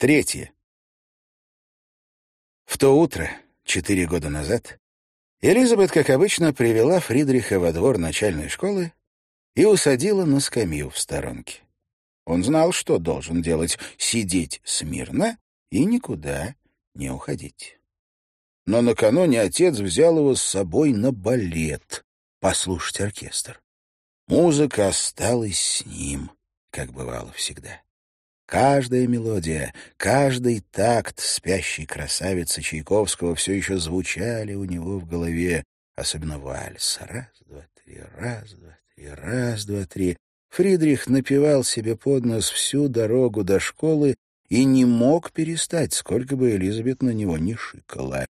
Третье. В то утро, четыре года назад, Элизабет, как обычно, привела Фридриха во двор начальной школы и усадила на скамью в сторонке. Он знал, что должен делать — сидеть смирно и никуда не уходить. Но накануне отец взял его с собой на балет послушать оркестр. Музыка осталась с ним, как бывало всегда. Каждая мелодия, каждый такт спящей красавицы Чайковского все еще звучали у него в голове, особенно вальс. Раз, два, три, раз, два, три, раз, два, три. Фридрих напевал себе под нос всю дорогу до школы и не мог перестать, сколько бы Элизабет на него не шикала.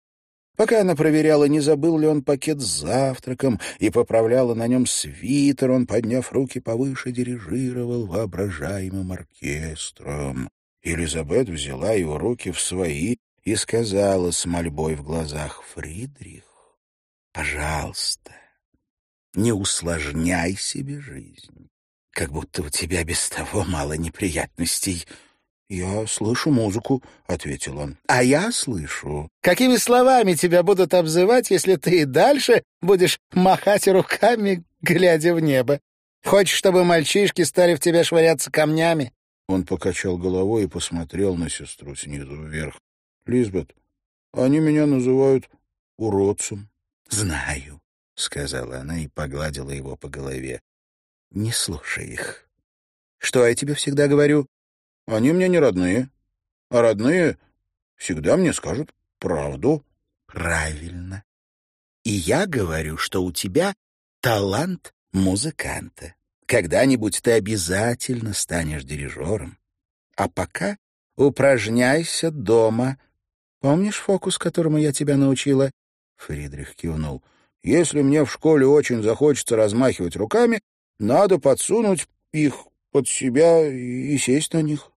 Пока она проверяла, не забыл ли он пакет с завтраком, и поправляла на нем свитер, он, подняв руки повыше, дирижировал воображаемым оркестром. Елизабет взяла его руки в свои и сказала с мольбой в глазах, «Фридрих, пожалуйста, не усложняй себе жизнь, как будто у тебя без того мало неприятностей». «Я слышу музыку», — ответил он. «А я слышу. Какими словами тебя будут обзывать, если ты и дальше будешь махать руками, глядя в небо? Хочешь, чтобы мальчишки стали в тебя швыряться камнями?» Он покачал головой и посмотрел на сестру снизу вверх. «Лизбет, они меня называют уродцем». «Знаю», — сказала она и погладила его по голове. «Не слушай их». «Что я тебе всегда говорю? Они мне не родные. А родные всегда мне скажут правду. Правильно. И я говорю, что у тебя талант музыканта. Когда-нибудь ты обязательно станешь дирижером. А пока упражняйся дома. Помнишь фокус, которому я тебя научила? Фридрих кивнул. Если мне в школе очень захочется размахивать руками, надо подсунуть их под себя и сесть на них.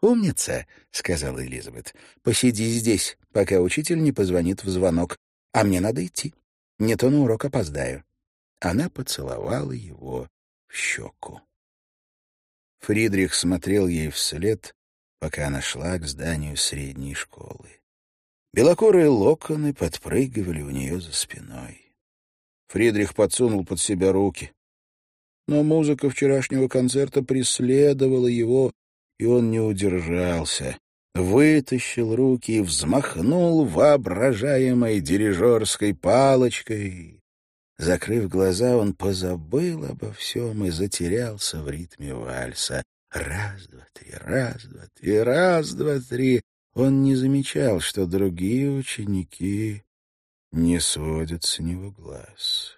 «Умница», — сказала Элизабет. «Посиди здесь, пока учитель не позвонит в звонок. А мне надо идти. Не то на урок опоздаю». Она поцеловала его в щеку. Фридрих смотрел ей вслед, пока она шла к зданию средней школы. Белокурые локоны подпрыгивали у нее за спиной. Фридрих подсунул под себя руки. Но музыка вчерашнего концерта преследовала его, и он не удержался, вытащил руки и взмахнул воображаемой дирижерской палочкой. Закрыв глаза, он позабыл обо всем и затерялся в ритме вальса. Раз, два, три, раз, два, три, раз, два, три. Он не замечал, что другие ученики не сводят с него глаз.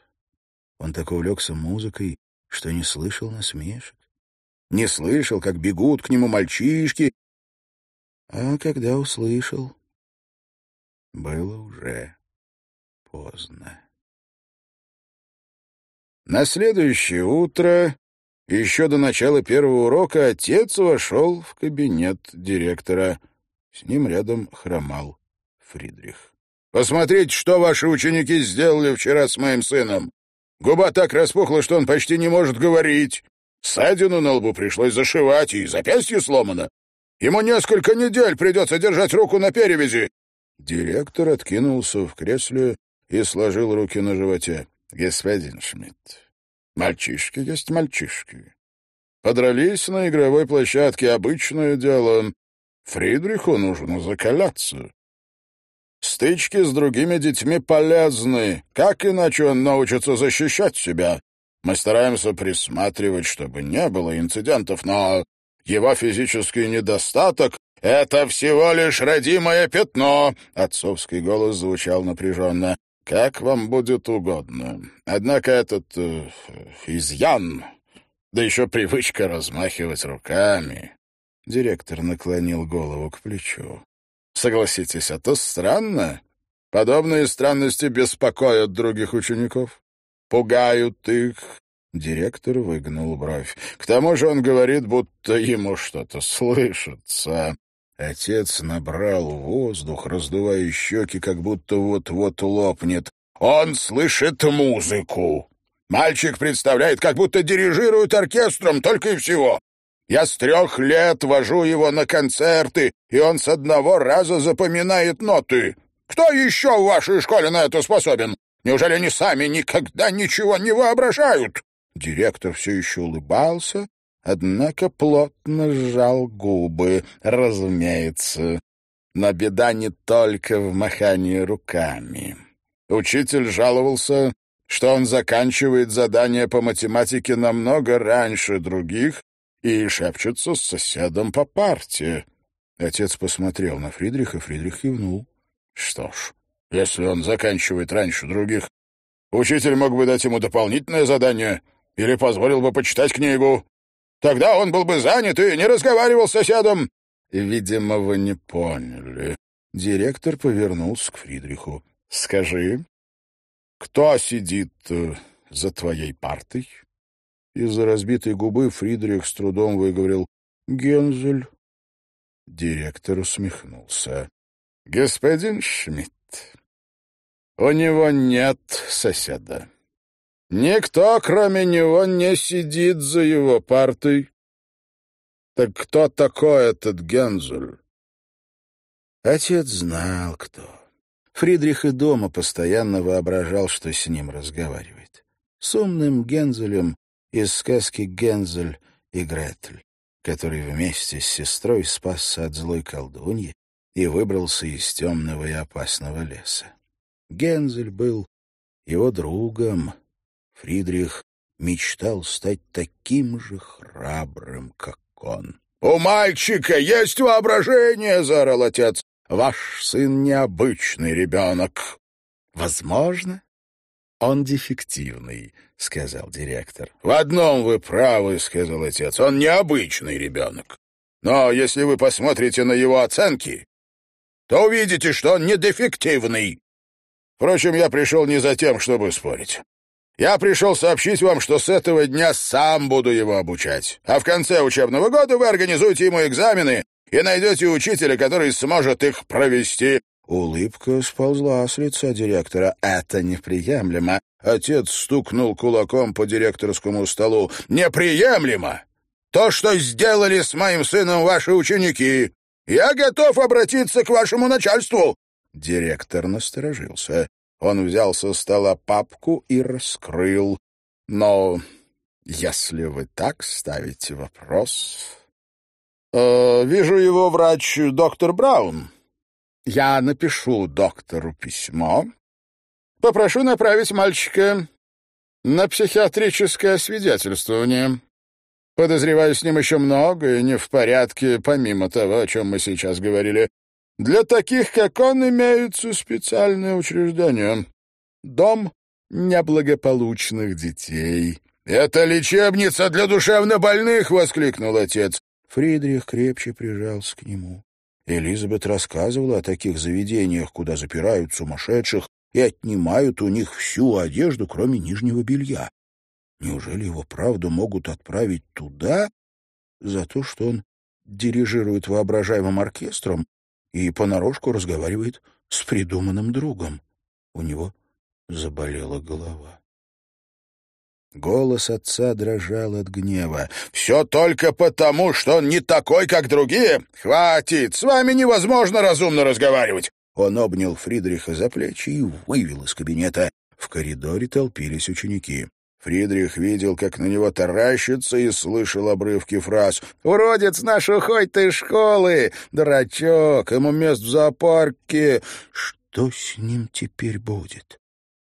Он так увлекся музыкой, что не слышал насмешек не слышал, как бегут к нему мальчишки. А когда услышал, было уже поздно. На следующее утро, еще до начала первого урока, отец вошел в кабинет директора. С ним рядом хромал Фридрих. «Посмотрите, что ваши ученики сделали вчера с моим сыном. Губа так распухла, что он почти не может говорить. Ссадину на лбу пришлось зашивать, и запястье сломано. Ему несколько недель придется держать руку на перевязи. Директор откинулся в кресле и сложил руки на животе. Господин Шмидт, мальчишки есть мальчишки. Подрались на игровой площадке — обычное дело. Фридриху нужно закаляться. Стычки с другими детьми полезны. Как иначе он научится защищать себя? Мы стараемся присматривать, чтобы не было инцидентов, но его физический недостаток — это всего лишь родимое пятно!» Отцовский голос звучал напряженно. «Как вам будет угодно. Однако этот э, изъян, да еще привычка размахивать руками...» Директор наклонил голову к плечу. «Согласитесь, это странно. Подобные странности беспокоят других учеников пугают их. Директор выгнул бровь. К тому же он говорит, будто ему что-то слышится. Отец набрал воздух, раздувая щеки, как будто вот-вот лопнет. Он слышит музыку. Мальчик представляет, как будто дирижирует оркестром, только и всего. Я с трех лет вожу его на концерты, и он с одного раза запоминает ноты. Кто еще в вашей школе на это способен? Неужели они сами никогда ничего не воображают?» Директор все еще улыбался, однако плотно сжал губы, разумеется. Но беда не только в махании руками. Учитель жаловался, что он заканчивает задание по математике намного раньше других и шепчется с соседом по парте. Отец посмотрел на Фридриха, Фридрих кивнул. Что ж, если он заканчивает раньше других, учитель мог бы дать ему дополнительное задание или позволил бы почитать книгу. Тогда он был бы занят и не разговаривал с соседом. Видимо, вы не поняли. Директор повернулся к Фридриху. Скажи, кто сидит э, за твоей партой? Из-за разбитой губы Фридрих с трудом выговорил «Гензель». Директор усмехнулся. «Господин Шмидт, у него нет соседа. Никто, кроме него, не сидит за его партой. Так кто такой этот Гензель?» Отец знал, кто. Фридрих и дома постоянно воображал, что с ним разговаривает. С умным Гензелем из сказки «Гензель и Гретель», который вместе с сестрой спасся от злой колдуньи и выбрался из темного и опасного леса. Гензель был его другом. Фридрих мечтал стать таким же храбрым, как он. «У мальчика есть воображение!» — заорал отец. «Ваш сын необычный ребенок». «Возможно, он дефективный», — сказал директор. «В одном вы правы», — сказал отец. «Он необычный ребенок. Но если вы посмотрите на его оценки, то увидите, что он не дефективный. Впрочем, я пришел не за тем, чтобы спорить. Я пришел сообщить вам, что с этого дня сам буду его обучать. А в конце учебного года вы организуете ему экзамены и найдете учителя, который сможет их провести. Улыбка сползла с лица директора. «Это неприемлемо!» Отец стукнул кулаком по директорскому столу. «Неприемлемо! То, что сделали с моим сыном ваши ученики! Я готов обратиться к вашему начальству!» Директор насторожился. Он взял со стола папку и раскрыл. «Но если вы так ставите вопрос...» э, «Вижу его врач доктор Браун». Я напишу доктору письмо. Попрошу направить мальчика на психиатрическое свидетельствование. Подозреваю, с ним еще многое не в порядке, помимо того, о чем мы сейчас говорили. Для таких, как он, имеются специальные учреждения. Дом неблагополучных детей. «Это лечебница для душевнобольных!» — воскликнул отец. Фридрих крепче прижался к нему. Элизабет рассказывала о таких заведениях, куда запирают сумасшедших и отнимают у них всю одежду, кроме нижнего белья. Неужели его правду могут отправить туда за то, что он дирижирует воображаемым оркестром и понарошку разговаривает с придуманным другом? У него заболела голова. Голос отца дрожал от гнева. «Все только потому, что он не такой, как другие? Хватит! С вами невозможно разумно разговаривать!» Он обнял Фридриха за плечи и вывел из кабинета. В коридоре толпились ученики. Фридрих видел, как на него таращится, и слышал обрывки фраз. «Уродец наш, уходь ты из школы! Дурачок! Ему мест в зоопарке!» Что с ним теперь будет?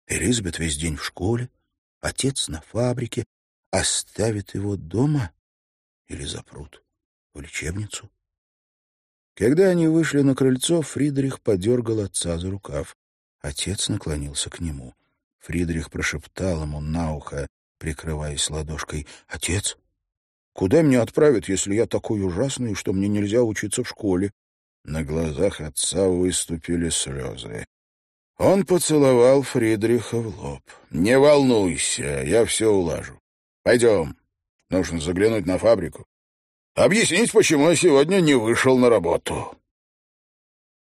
Элизабет весь день в школе, Отец на фабрике оставит его дома или запрут в лечебницу. Когда они вышли на крыльцо, Фридрих подергал отца за рукав. Отец наклонился к нему. Фридрих прошептал ему на ухо, прикрываясь ладошкой. «Отец, куда меня отправят, если я такой ужасный, что мне нельзя учиться в школе?» На глазах отца выступили слезы. Он поцеловал Фридриха в лоб. «Не волнуйся, я все улажу. Пойдем. Нужно заглянуть на фабрику. Объяснить, почему я сегодня не вышел на работу».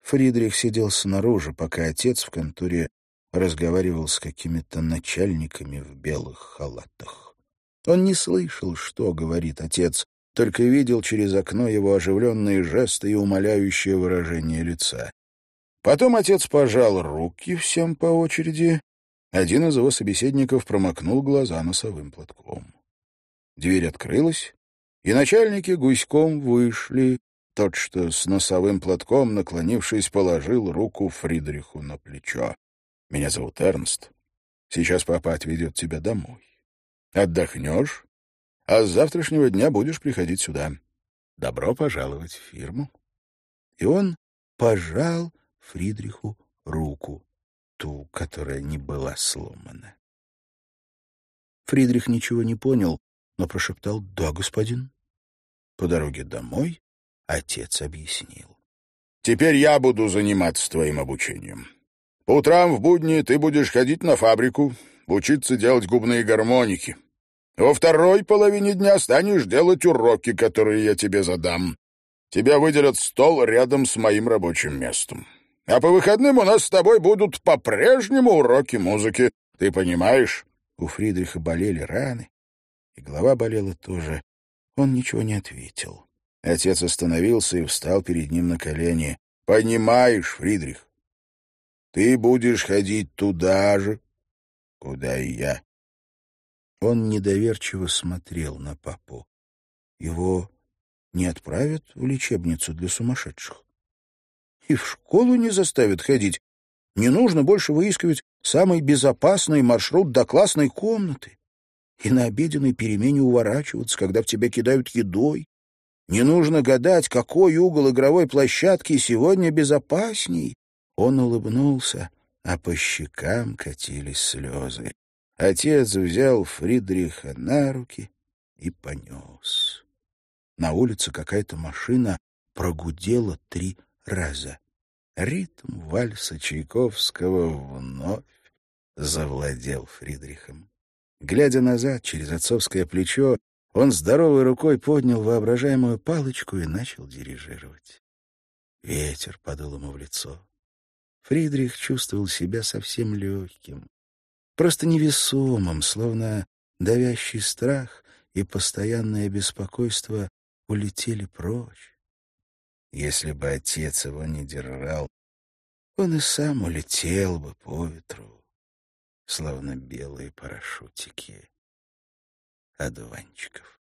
Фридрих сидел снаружи, пока отец в конторе разговаривал с какими-то начальниками в белых халатах. Он не слышал, что говорит отец, только видел через окно его оживленные жесты и умоляющее выражение лица. Потом отец пожал руки всем по очереди. Один из его собеседников промокнул глаза носовым платком. Дверь открылась, и начальники гуськом вышли. Тот, что с носовым платком, наклонившись, положил руку Фридриху на плечо. «Меня зовут Эрнст. Сейчас папа отведет тебя домой. Отдохнешь, а с завтрашнего дня будешь приходить сюда. Добро пожаловать в фирму». И он пожал Фридриху руку, ту, которая не была сломана. Фридрих ничего не понял, но прошептал «Да, господин». По дороге домой отец объяснил. «Теперь я буду заниматься твоим обучением. По утрам в будни ты будешь ходить на фабрику, учиться делать губные гармоники. Во второй половине дня станешь делать уроки, которые я тебе задам. Тебя выделят стол рядом с моим рабочим местом. А по выходным у нас с тобой будут по-прежнему уроки музыки. Ты понимаешь?» У Фридриха болели раны, и голова болела тоже. Он ничего не ответил. Отец остановился и встал перед ним на колени. «Понимаешь, Фридрих, ты будешь ходить туда же, куда и я». Он недоверчиво смотрел на папу. Его не отправят в лечебницу для сумасшедших. И в школу не заставят ходить. Не нужно больше выискивать самый безопасный маршрут до классной комнаты и на обеденной перемене уворачиваться, когда в тебя кидают едой. Не нужно гадать, какой угол игровой площадки сегодня безопасней. Он улыбнулся, а по щекам катились слезы. Отец взял Фридриха на руки и понес. На улице какая-то машина прогудела три раза. Ритм вальса Чайковского вновь завладел Фридрихом. Глядя назад через отцовское плечо, он здоровой рукой поднял воображаемую палочку и начал дирижировать. Ветер подул ему в лицо. Фридрих чувствовал себя совсем легким, просто невесомым, словно давящий страх и постоянное беспокойство улетели прочь. Если бы отец его не держал, он и сам улетел бы по ветру словно белые парашютики одуванчиков.